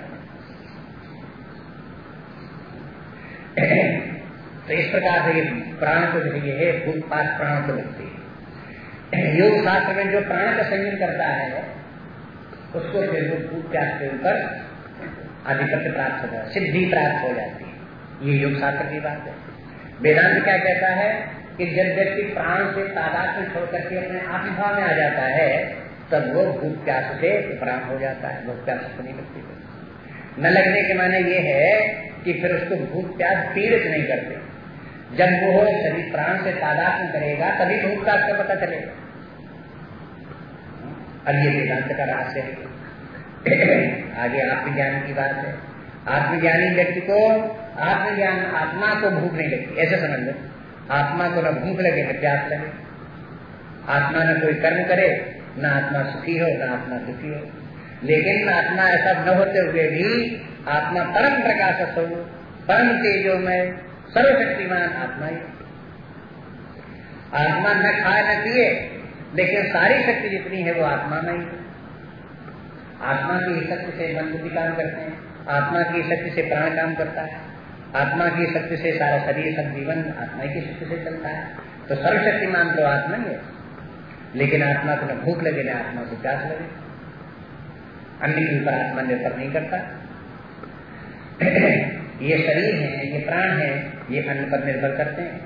[CLEARS THROAT] तो इस प्रकार से प्राण को जो है भूख पास प्राण को लगती है। योग शास्त्र में जो प्राण का संयम करता है, उसको फिर वो भूत प्यास के ऊपर आधिपत्य प्राप्त होता है, सिद्धि प्राप्त हो जाती है। ये योग शास्त्र की बात है। वेदांत क्या कहता है कि जब व्यक्ति प्राण से तादाद में छोड़ करके अपने आत्मभाव में आ जाता है, तब वो भूत प्यास से प्राण हो जाता है, भूत प्यास नहीं लगती न लगने के माने ये है कि फिर उसको भूत प्यास पीड़ित नहीं करते। जब वो शरीर प्राण से तादाद में करेगा, तभी भूत प्यास का पता चलेगा। अब ये वेदांत का रहस्य है। आगे आत्मज्ञान की बात है। आत्मज्ञानी व्यक्ति को आत्मज्ञान आत्मा को भूख नहीं लगती। ऐसे समझ लो। आत्मा को न भूख लगे, न प्यास लगे। आत्मा न कोई कर्म करे, न आत्मा सुखी हो, न आत्मा दुखी हो। लेकिन आत्मा ऐसा न होते हुए भी आत्मा परम प्रकाश स्वरूप, परम तेजो में सर्वशक्तिमान आत्मा ही। आत्मा न खाए न पिए, लेकिन सारी शक्ति जितनी है वो आत्मा में ही। आत्मा की शक्ति से मन बुद्धि काम करते हैं, आत्मा की शक्ति से प्राण काम करता है, आत्मा की शक्ति से सारा शरीर सब जीवन आत्मा की शक्ति से चलता है। तो सर्वशक्तिमान तो आत्मा ही है। लेकिन आत्मा को न भूख लगे, न आत्मा को प्यास लगे। अन्य के ऊपर आत्मा निर्भर नहीं करता। [CLEARS THROAT] ये शरीर है, ये प्राण है ये अन्न पर निर्भर करते हैं।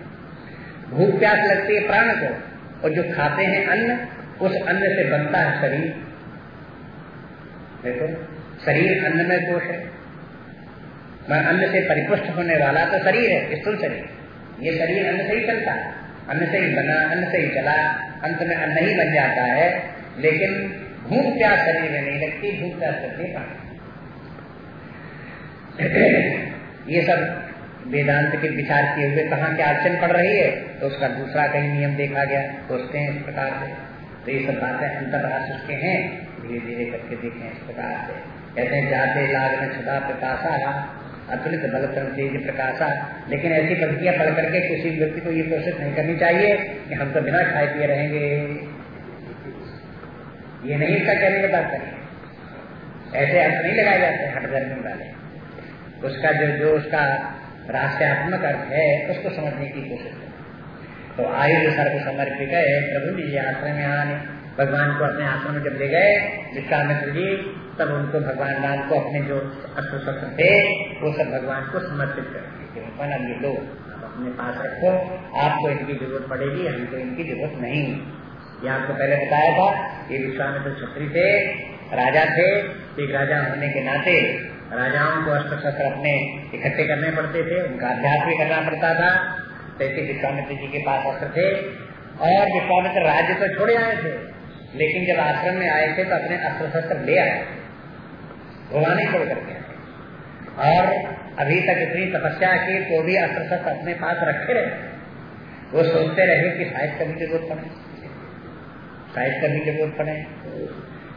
भूख प्यास लगती है प्राण को, और जो खाते हैं अन्न, उस अन्न से बनता है शरीर। देखो, शरीर अन्न में कोष है। मैं अन्न से परिपुष्ट होने वाला तो शरीर है, स्थूल शरीर। ये शरीर अन्न से ही चलता है। अन्न से ही बना, अन्न से ही चला, अंत में अन्न ही बन जाता है। लेकिन भूख प्यास शरीर में नहीं लगती, भूख प्यास करती पानी [CLEARS THROAT] ये सब वेदांत के विचार किए हुए कहाँ क्या अड़चन पड़ रही है तो उसका दूसरा कहीं नियम देखा गया, सोचते हैं इस प्रकार से। तो ये सब बातें अंतर्रास उसके हैं धीरे धीरे करके देखें इस प्रकार से। कहते हैं, जाते लाग में छुदा प्रकाशा अतुलित बलक्रम तेज प्रकाशा। लेकिन ऐसी पंक्तियाँ पढ़ करके किसी व्यक्ति को ये कोशिश नहीं करनी चाहिए कि हम तो बिना खाए पिए रहेंगे। ये नहीं इसका कहने की बात करिए ऐसे अर्थ नहीं लगाए जाते हट धर्मी वाले। उसका जो जो उसका रहस्यात्मक अर्थ है, उसको समझने की कोशिश करें। तो आयु सर्व समर्पित गए प्रभु जी आश्रम में आने, भगवान को अपने आश्रम में जब ले गए विश्वामित्र जी, तब उनको भगवान राम को अपने जो अस्त्र शस्त्र थे, वो सब भगवान को समर्पित कर दिए। भगवान, अब ये लो, आप अपने पास रखो, आपको इनकी ज़रूरत पड़ेगी, हमको इनकी ज़रूरत नहीं। ये आपको पहले बताया था, ये विश्वामित्र छत्री थे, राजा थे, एक राजा होने के नाते राजाओं को अस्त्र शस्त्र अपने इकट्ठे करने पड़ते थे, उनका अभ्यास भी करना पड़ता था जैसे विश्वामित्र जी के पास अस्त्र थे, और विश्वामित्र राज्य तो छोड़े आए थे, लेकिन जब आश्रम में आए थे तो अपने अस्त्र शस्त्र ले आए, भगवान छोड़ करके आए। और अभी तक इतनी तपस्या की तो भी अस्त्र शस्त्र अपने पास रखे रहे। वो सोचते रहे कि शायद कभी ज़रूरत पड़े। शायद कभी ज़रूरत पड़े।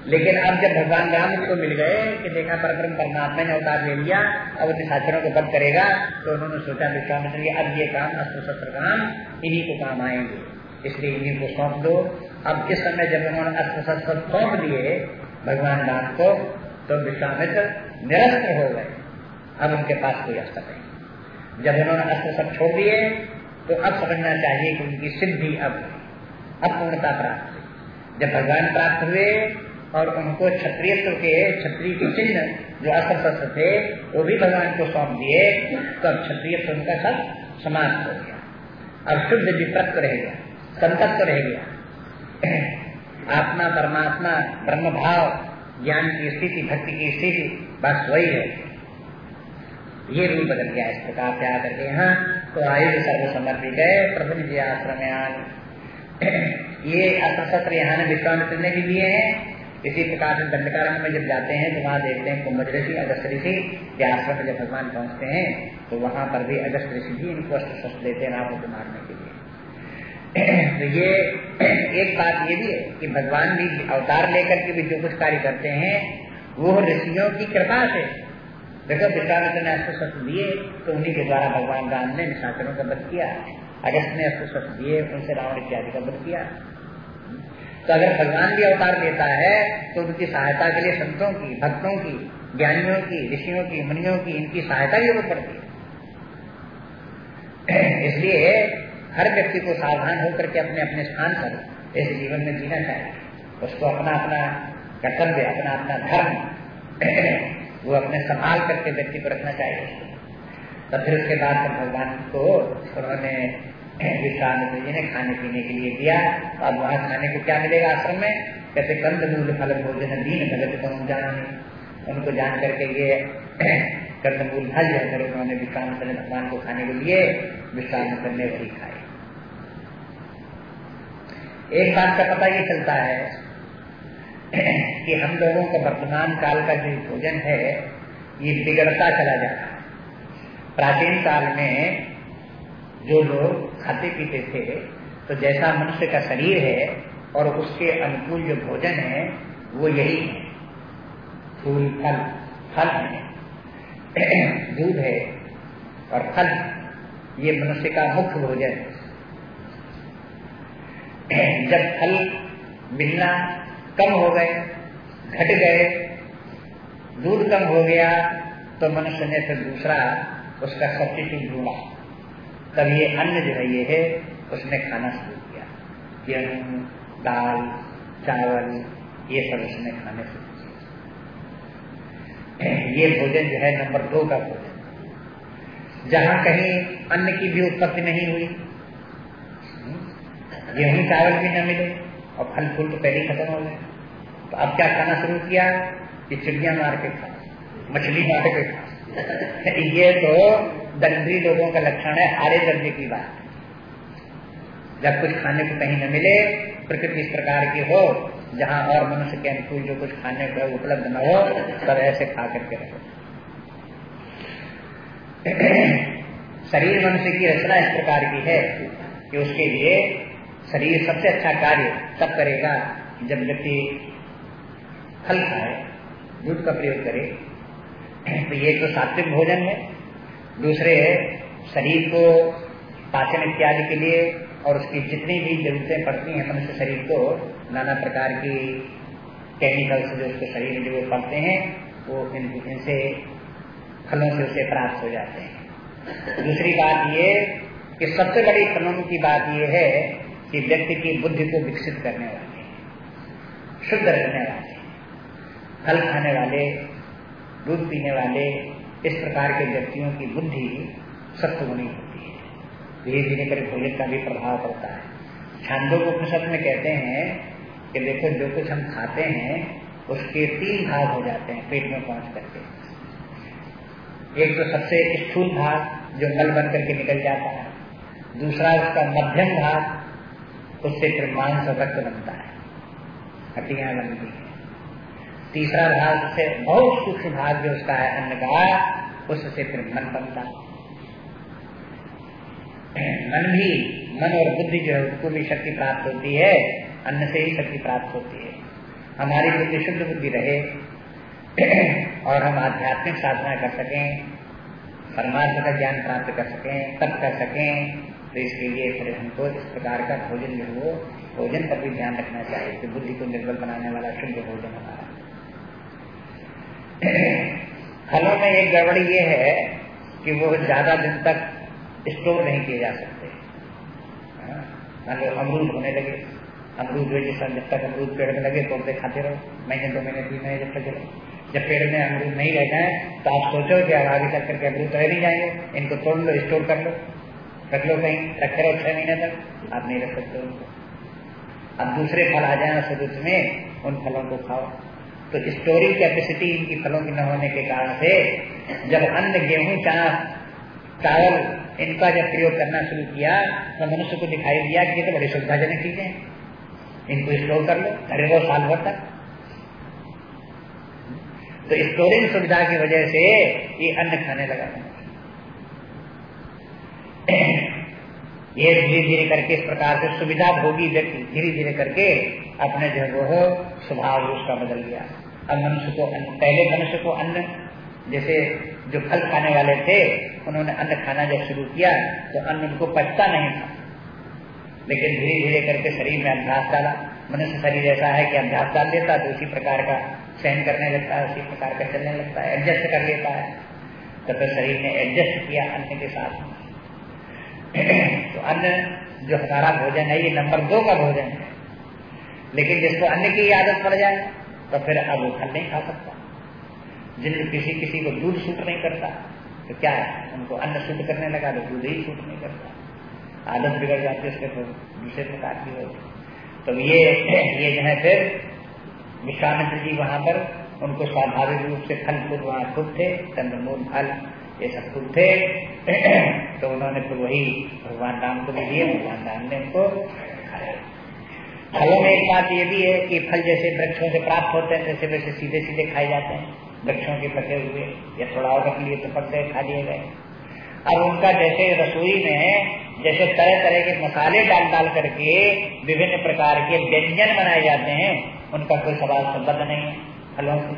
लेकिन अब जब भगवान राम को मिल गए कि देखा परम परमात्मा ने अवतार ले लिया, अब निशाचरों को बंद करेगा तो उन्होंने सोचा, विश्वामित्र अब ये काम अस्त्र शस्त्र काम, इन्हीं को काम आएँगे। इसलिए इन्हीं को सौंप दो। अब इस समय जब उन्होंने अस्त्र शस्त्र सौंप दिए भगवान राम को तो विश्वामित्र निरस्त्र हो गए। अब उनके पास कोई अस्त्र नहीं। जब उन्होंने अस्त्र सब छोड़ दिए तो अब समझना चाहिए कि उनकी सिद्धि अब अपूर्णता प्राप्त जब भगवान प्राप्त हुए और उनको क्षत्रियत्व के क्षत्रिय के चिन्ह जो अस्त्र शस्त्र थे, वो भी भगवान को सौंप दिए, तब अब क्षत्रियत्व उनका सब समाप्त हो गया। अब शुद्ध विप्रत्व रह गया संतत्व रह गया। आत्मा, परमात्मा ब्रह्म भाव ज्ञान की स्थिति, भक्ति की स्थिति, बस वही है ये रूप बदल गया इस प्रकार से आकर के यहाँ तो आयु सर्व समर्पित गए, प्रभु जी आश्रम ये अस्त्र शस्त्र यहाँ ने विश्वामित्र ने भी दिए हैं। इसी प्रकार से दंडकारण्य में जब जाते हैं तो वहाँ देखते हैं कुंभ ऋषि, अगस्त ऋषि के आश्रम में जब भगवान पहुँचते हैं तो वहाँ पर भी अगस्त ऋषि भी इनको अस्त्र शस्त्र देते हैं रावण को मारने के लिए। [CLEARS THROAT] तो ये [CLEARS THROAT] एक बात ये भी है कि भगवान भी अवतार लेकर के भी जो कुछ कार्य करते हैं, वो ऋषियों की कृपा से। देखो, विश्वामित्र ने अस्त्र शस्त्र दिए तो उन्हीं के द्वारा भगवान राम ने निशाचरों का वध किया, अगस्त ने अस्त्र शस्त्र दिए, उनसे रावण इत्यादि का वध किया। तो अगर भगवान भी अवतार लेता है तो उनकी सहायता के लिए संतों की, भक्तों की, ज्ञानियों की, ऋषियों की, मुनियों की, इनकी सहायता भी ज़रूरत पड़ती है। इसलिए हर व्यक्ति को सावधान होकर के अपने अपने स्थान पर इस जीवन में जीना चाहिए। उसको अपना अपना कर्तव्य, अपना अपना धर्म, [CLEARS THROAT] वो अपने संभाल करके व्यक्ति को रखना चाहिए। तो फिर उसके बाद भगवान को उन्होंने विश्वामित्र जी ने खाने पीने के लिए दिया तो अब वहाँ खाने को क्या मिलेगा आश्रम में? कहते कंद मूल फल भोजन दीन भगत को जाना? उनको जान करके ये कंदमूल फल जो है उन्होंने विश्वामित्र ने भगवान को खाने के लिए विश्वामित्र ने वही खाए। एक बात का पता ये चलता है [CLEARS THROAT] कि हम लोगों का वर्तमान काल का जो भोजन है, ये बिगड़ता चला जाता है। प्राचीन काल में जो लोग खाते पीते थे तो जैसा मनुष्य का शरीर है और उसके अनुकूल जो भोजन है, वो यही है। फूल, फल फल है। [CLEARS THROAT] दूध है और फल ये मनुष्य का मुख्य भोजन है। [CLEARS THROAT] जब फल मिलना कम हो गए, घट गए, दूध कम हो गया तो मनुष्य ने फिर दूसरा उसका सब्सिट्यूट ढूंढा। तब ये अन्न जो है ये है, उसने खाना शुरू किया। गेहूँ दाल, चावल, ये सब उसने खाने शुरू किया। ये भोजन जो है नंबर दो का भोजन। जहाँ कहीं अन्न की भी उत्पत्ति नहीं हुई, गेहूँ, चावल भी न मिले और फल फूल तो पहले खत्म हो गए। तो अब क्या खाना शुरू किया? कि चिड़िया मार के खा, मछली मार के खा। ये तो दंडी लोगों का लक्षण है, हारे दर्जे की बात। जब कुछ खाने को कहीं न मिले, प्रकृति इस प्रकार की हो, जहाँ और मनुष्य के अनुकूल जो कुछ खाने को उपलब्ध न हो तब ऐसे खा करके रहो। शरीर मनुष्य की रचना इस प्रकार की है कि उसके लिए शरीर सबसे अच्छा कार्य तब करेगा जब व्यक्ति फल खाए, दूध का प्रयोग करे तो ये तो सात्विक भोजन है। दूसरे शरीर को पाचन इत्यादि के लिए और उसकी जितनी भी जरूरतें पड़ती हैं मनुष्य शरीर को नाना प्रकार की केमिकल्स जो उसके शरीर में जो पड़ते हैं वो इन, इनसे फलों से उसे प्राप्त हो जाते हैं। दूसरी बात ये कि सबसे बड़ी फलों की बात ये है कि व्यक्ति की बुद्धि को विकसित करने वाले शुद्ध रखने वाले फल खाने वाले दूध पीने वाले इस प्रकार के व्यक्तियों की बुद्धि सत्वगुणी होती है। धीरे धीरे कर भोजन का भी प्रभाव पड़ता है। छांदो को उपनिषद में कहते हैं कि देखो, जो कुछ हम खाते हैं, उसके तीन भाग हो जाते हैं पेट में पहुँच करके। एक तो सबसे स्थूल भाग, जो मल बन करके निकल जाता है। दूसरा उसका मध्यम भाग, उससे फिर मांस रक्त बनता है। हड्डियाँ बनती है तीसरा भाग से बहुत सूक्ष्म भाग जो उसका है अन्न का उससे फिर मन बनता मन भी, मन और बुद्धि जो है, उसको भी शक्ति प्राप्त होती है अन्न से ही शक्ति प्राप्त होती है। हमारी बुद्धि शुद्ध बुद्धि रहे [CLEARS THROAT] और हम आध्यात्मिक साधना कर सकें, परमात्मा का ज्ञान प्राप्त कर सकें, तप कर सकें तो इसके लिए फिर हमको इस प्रकार का भोजन जो है भोजन पर भी ध्यान रखना चाहिए, कि बुद्धि को निर्बल बनाने वाला शुद्ध भोजन हमारा। फलों में एक गड़बड़ी ये है कि वो ज़्यादा दिन तक स्टोर नहीं किए जा सकते। हाँ, मान लो अमरूद होने लगे अमरूद हुए जिस जब तक अमरूद पेड़ में लगे तोड़ते खाते रहो महीने दो महीने तीन महीने जब तक चलो जब पेड़ में अमरूद नहीं रह जाए तो आप सोचो कि अब आगे चल करके अमरूद रह नहीं जाएँगे इनको तोड़ लो स्टोर कर लो। रख लो कहीं रखे रहो छह महीने तक आप नहीं रख सकते उनको। अब दूसरे फल आ जाए उस ऋतु में उन फलों को खाओ। तो स्टोरिंग कैपेसिटी इनकी फलों की न होने के कारण से जब अन्न, गेहूँ चना चावल, इनका जब प्रयोग करना शुरू किया तो मनुष्य को दिखाई दिया कि ये तो बड़ी सुविधाजनक चीज़ें हैं। इनको स्टोर कर लो, अरे वो साल भर तक। तो स्टोरिंग सुविधा की वजह से ये अन्न खाने लगा ये धीरे धीरे करके इस प्रकार से सुविधा भोगी व्यक्ति धीरे धीरे करके अपने जो वो स्वभाव उसका बदल गया। अब मनुष्य को पहले मनुष्य को अन्न, जैसे जो फल खाने वाले थे, उन्होंने अन्न खाना जब शुरू किया तो अन्न उनको पचता नहीं था। लेकिन धीरे धीरे करके शरीर में अभ्यास डाला। मनुष्य शरीर ऐसा है कि अभ्यास डाल देता है तो उसी प्रकार का सहन करने लगता है, उसी प्रकार का चलने लगता है एडजस्ट कर लेता है। तो फिर शरीर ने एडजस्ट किया अन्न के साथ। तो अन्न जो हमारा भोजन है, ये नंबर दो का भोजन है। लेकिन जिसको अन्न की आदत पड़ जाए तो फिर अब वो फल नहीं खा सकता। जिन किसी किसी को दूध सूट नहीं करता तो क्या है? उनको अन्न सूट करने लगा तो दूध ही सूट नहीं करता। आदत बिगड़ जाती है, उसके फिर दूसरे प्रकार की होती तो ये ये जो है फिर विश्वामित्र जी वहाँ पर उनको स्वाभाविक रूप से फल फूल वहाँ खुद थे चंद्रमूल फल, ये सब खुद थे। तो उन्होंने फिर वही भगवान राम को भी दिए, भगवान राम ने उनको फलों में एक बात ये भी है कि फल जैसे वृक्षों से प्राप्त होते हैं, वैसे वैसे सीधे सीधे खाए जाते हैं। वृक्षों के पके हुए या थोड़ा और रख लिए तो पकते खा लिए गए। अब उनका जैसे रसोई में जैसे तरह तरह के मसाले डाल डाल करके विभिन्न प्रकार के व्यंजन बनाए जाते हैं, उनका कोई सवाल संबंध नहीं है फलों से।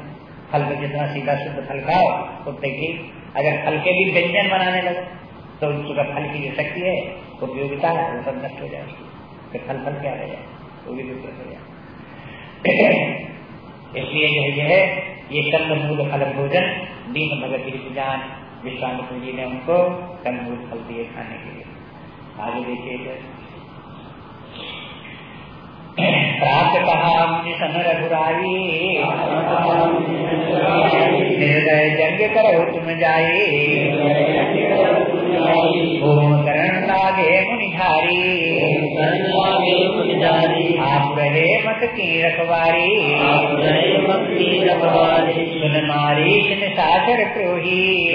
फल को जितना सीधा शुद्ध फल खाओ उतने की अगर फल के भी व्यंजन बनाने लगे तो उसका फल की जो शक्ति है, उपयोगिता है, वो सब नष्ट हो जाएगी। फिर फल फल क्या रह जाए वो भी विपरीत हो। जाए इसलिए जो है यह ये कंदमूल फल भोजन दीन भगत जान विश्वामित्र जी ने उनको कंदमूल फल दिए खाने के लिए। आगे देखिए प्राप्त कहा सन रघुराई। निर्दय यज्ञ करो तुम जाए ओम करण लागे मुनिधारी। आप रहे मत की रखवारी। सुन मारी किन सागर प्रोही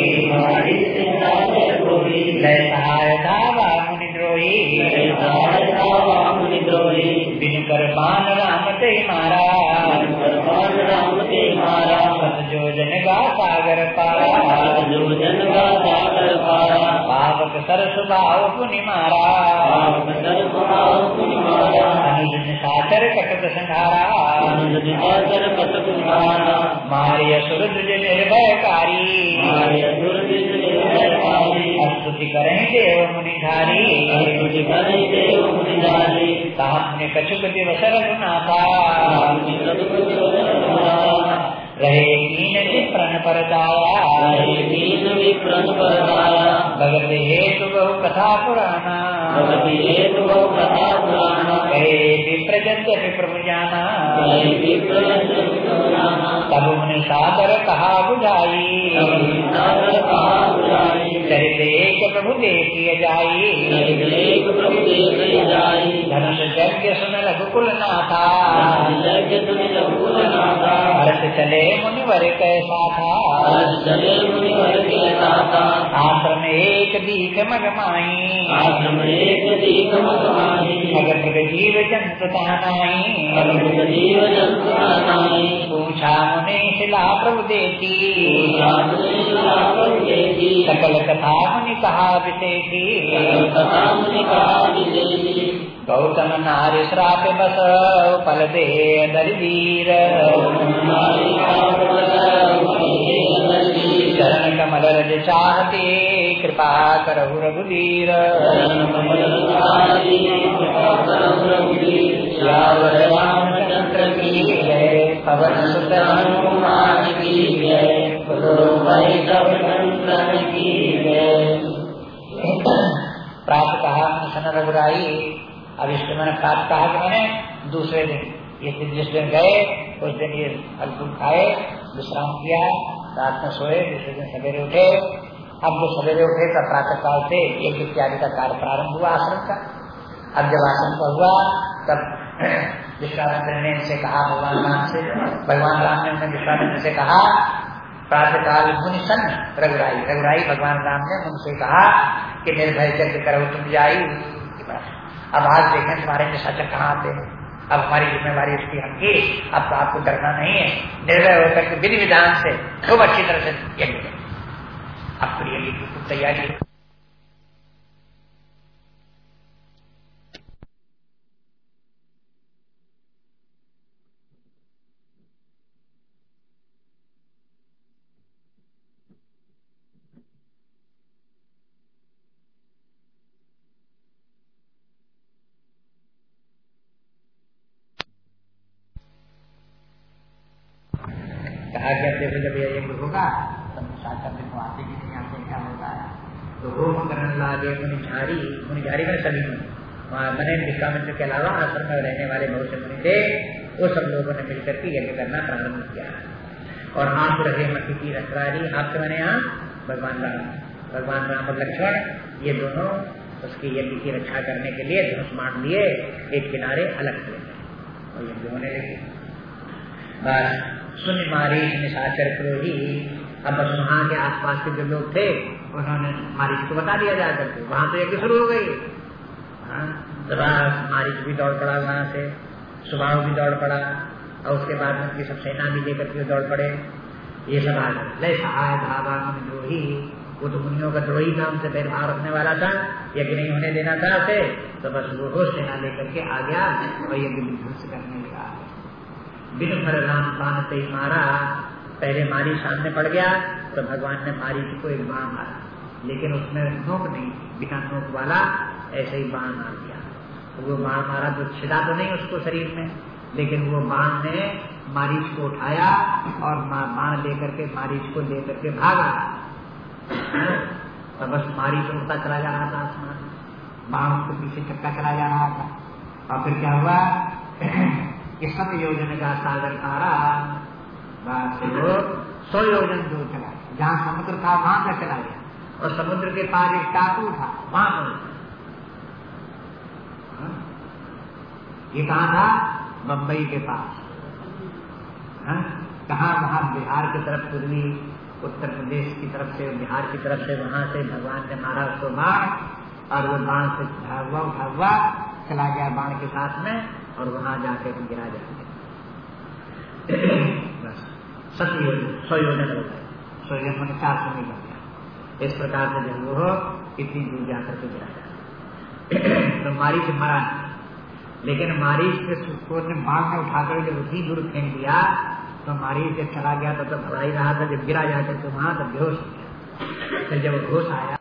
सहाय धावा मुनिद्रोही बिन कर बान ते मारा राम ते मारा। सत जो जन गा सागर पारा जो जन गा सागर पारा पावक सर सुभाव पुनि मारा सर सुभाव पुनि अनुजन सागर कटक संहारा अनुजन सागर कटक संहारा मारिय सुर निर्भयकारी मारिय सुर निर्भयकारी स्तुति करें देव मुनिधारी स्तुति करें देव मुनिधारी सामने कछुक दिवस रघुनाथा रहे मीन विप्रन पर दाया हेतु बहु कथा पुराना भगत हेतु बहु कथा पुराना कहे विप्रजत विप्रभु जाना तब उन्हें सादर कहा बुझाई चरित प्रभु जाई प्रभु देखिए जाई धनुष यज्ञ सुन रघुकुल नाथा हर्ष चले मुनिवर कैसा था आश्रम एक दीख मगमाई एक मृग जीव जंतु तानाई जीव जंतु पूछा मुनि शिला प्रभु देखी सकल कथा मुनि कहा विशेषी गौतम नारी श्राप बस पल दे दरदीर। चरण कमल रज चाहते कृपा करहु रघुवीर रामचंद्र की जय। पवन सुत की जय। प्राप्त कहा सन रघुराई अब इसके मैंने प्राप्त कहा कि मैंने दूसरे दिन, ये दिन जिस दिन गए, उस दिन ये फल फूल खाए, विश्राम किया, रात में सोए, दूसरे दिन सवेरे उठे। अब जो सवेरे उठे तब प्रातः काल से एक इत्यादि का कार्य प्रारंभ हुआ आश्रम का। अब जब आश्रम का हुआ, तब [CLEARS THROAT] विश्वामित्र ने इनसे कहा, भगवान राम से, भगवान राम ने उन्हें विश्वामित्र से कहा प्रातः काल मुनि सन रघुराई। रघुराई भगवान राम ने उनसे कहा कि निर्भय चक्र करो, तुम जाई अब आज देखें तुम्हारे निशाचर कहाँ आते हैं। अब हमारी जिम्मेवारी इसकी हमकी अब तो आपको डरना नहीं है। निर्भय होकर के विधि विधान से, खूब अच्छी तरह से यज्ञ अब तो यज्ञ की तैयारी कहा कि अब देखो जब यज्ञ होगा तब साक्षात देखो आते कि नहीं आते क्या होता है तो होम करण लागे मुनि झारी मुनि झारी में सभी मैंने विश्वामित्र के अलावा आश्रम में रहने वाले बहुत से मुनि थे, वो सब लोगों ने मिलकर के यज्ञ करना प्रारंभ किया। और आप रहे मट्टी की रखवारी आपसे मैंने यहाँ भगवान राम। भगवान राम और लक्ष्मण, ये दोनों उसकी यज्ञ की रक्षा करने के लिए धनुष मान लिए, एक किनारे अलग किए और यज्ञ होने लगे। बस, सुन मारीच निशाचर क्रोही अब बस वहाँ के आसपास के जो लोग थे, उन्होंने मारीच को बता दिया जा करके वहाँ तो यज्ञ शुरू हो गई। मारीच भी दौड़ पड़ा वहाँ से सुबह भी दौड़ पड़ा, और उसके बाद उनकी सब सेना भी लेकर के दौड़ पड़े। ये सब आ गए सहाय द्रोही, वो तो मुनियों का द्रोही नाम से भेदभाव रखने वाला था, यज्ञ नहीं होने देना था उसे तो बस वो हो सेना लेकर के आ गया और यज्ञ विध्वंस करने लगा। बिन भर राम बाण से मारा, पहले मारी सामने पड़ गया तो भगवान ने मारी को एक बाण मारा, लेकिन उसमें नोक नहीं, बिना नोक वाला ऐसे ही बाण मार दिया। तो वो बाण मारा तो छिदा तो नहीं उसको शरीर में, लेकिन वो बाण ने मारीच को उठाया और बाण लेकर के मारीच को लेकर के भागा। तो बस मारीच उड़ता चला जा रहा था आसमान। बाण उसको पीछे चक्का चला जा रहा था। और फिर क्या हुआ? कि सत योजन का सागर तारा सौ योजन दूर चला जहाँ समुद्र था, वहाँ का चला गया। और समुद्र के पार एक टापू था, वहाँ पर हाँ? ये कहा था बम्बई के पास। हाँ? कहा वहाँ बिहार की तरफ़ पूर्वी, उत्तर प्रदेश की तरफ़ से, बिहार की तरफ़ से, वहाँ से भगवान ने मारा उसको बाण, और वो बाण से उठा हुआ चला गया बाण के साथ में, और वहाँ जाकर गिरा जाते बस। सत्य योजन सौ योजन हो योजन मैंने चार सौ नहीं गया इस प्रकार से जब वो हो इतनी दूर जाकर के गिरा जाता तो मारी से मरा लेकिन मारीस के सुखो ने बाढ़ में उठाकर जब उसी दूर फेंक दिया तो मारी जब चला गया तो तो ही रहा था। जब गिरा जाकर तो वहाँ तब बेहोश हो गया। फिर जब होश आया